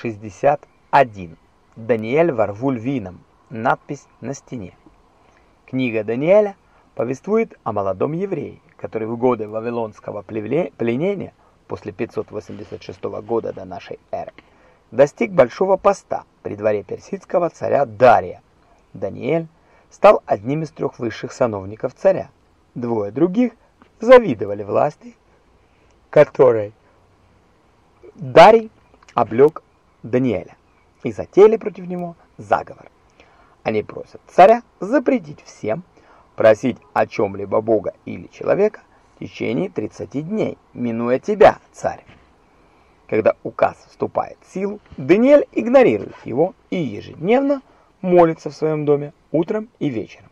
61. Даниэль ворву львином. Надпись на стене. Книга Даниэля повествует о молодом еврее, который в годы вавилонского пленения после 586 года до нашей эры достиг большого поста при дворе персидского царя Дария. Даниэль стал одним из трех высших сановников царя. Двое других завидовали власти, которой Дарий облег Даниэля и затеяли против него заговор. Они просят царя запретить всем просить о чем-либо Бога или человека в течение 30 дней, минуя тебя, царь. Когда указ вступает в силу, Даниэль игнорирует его и ежедневно молится в своем доме утром и вечером.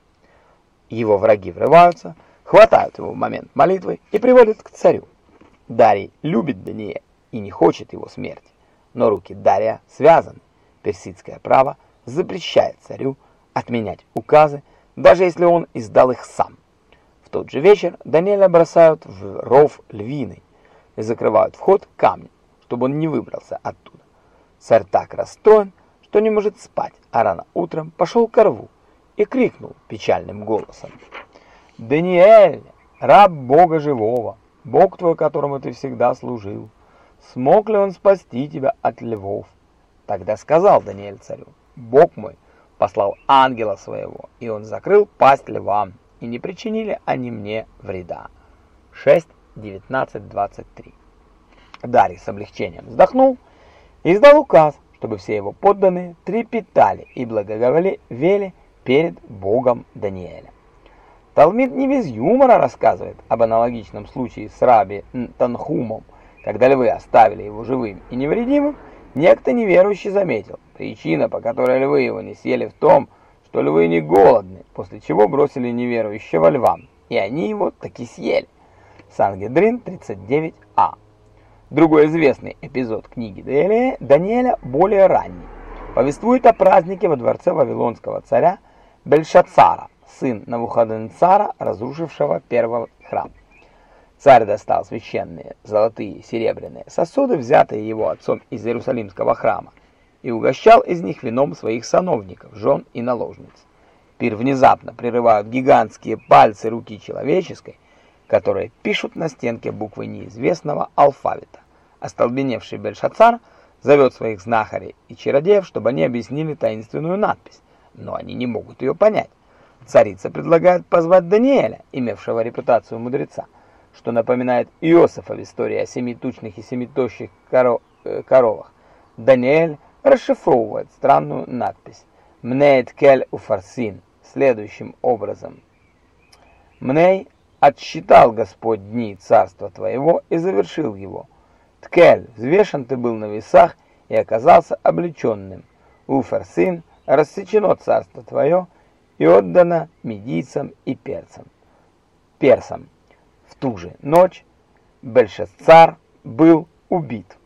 Его враги врываются, хватают его в момент молитвы и приводят к царю. Дарий любит Даниэля и не хочет его смерти, но руки Дария связаны. Персидское право запрещает царю отменять указы, даже если он издал их сам. В тот же вечер Даниэля бросают в ров львиный и закрывают вход камнем, чтобы он не выбрался оттуда. Царь так расстроен, что не может спать, а рано утром пошел к рву и крикнул печальным голосом. «Даниэль, раб Бога живого, Бог твой, которому ты всегда служил, смог ли он спасти тебя от львов?» Тогда сказал Даниэль царю, «Бог мой послал ангела своего, и он закрыл пасть львам, и не причинили они мне вреда». 6, 19, 23 Дарий с облегчением вздохнул и издал указ, чтобы все его подданные трепетали и благоговели перед Богом Даниэля. Талмит не без юмора рассказывает об аналогичном случае с раби Танхумом, когда львы оставили его живым и невредимым, некто неверующий заметил, причина, по которой львы его не съели в том, что львы не голодны, после чего бросили неверующего львам, и они его таки съели. Сангедрин 39а. Другой известный эпизод книги Даниэля более ранний. Повествует о празднике во дворце вавилонского царя Бельшацара, сын Навуходонцара, разрушившего первый храм. Царь достал священные золотые серебряные сосуды, взятые его отцом из Иерусалимского храма, и угощал из них вином своих сановников, жен и наложниц. Пир внезапно прерывают гигантские пальцы руки человеческой, которые пишут на стенке буквы неизвестного алфавита. Остолбеневший Бельшацар зовет своих знахарей и чародеев, чтобы они объяснили таинственную надпись, но они не могут ее понять. Царица предлагает позвать Даниэля, имевшего репутацию мудреца, что напоминает Иосифа в истории о семи тучных и семи тощих коро э, коровах. Даниэль расшифровывает странную надпись «Мнейт кель уфарсин» следующим образом. «Мней отсчитал Господь дни царства твоего и завершил его. Ткель, взвешен ты был на весах и оказался облеченным. Уфер, сын, рассечено царство твое и отдано медийцам и перцам. Персам. В ту же ночь Бельшацар был убит.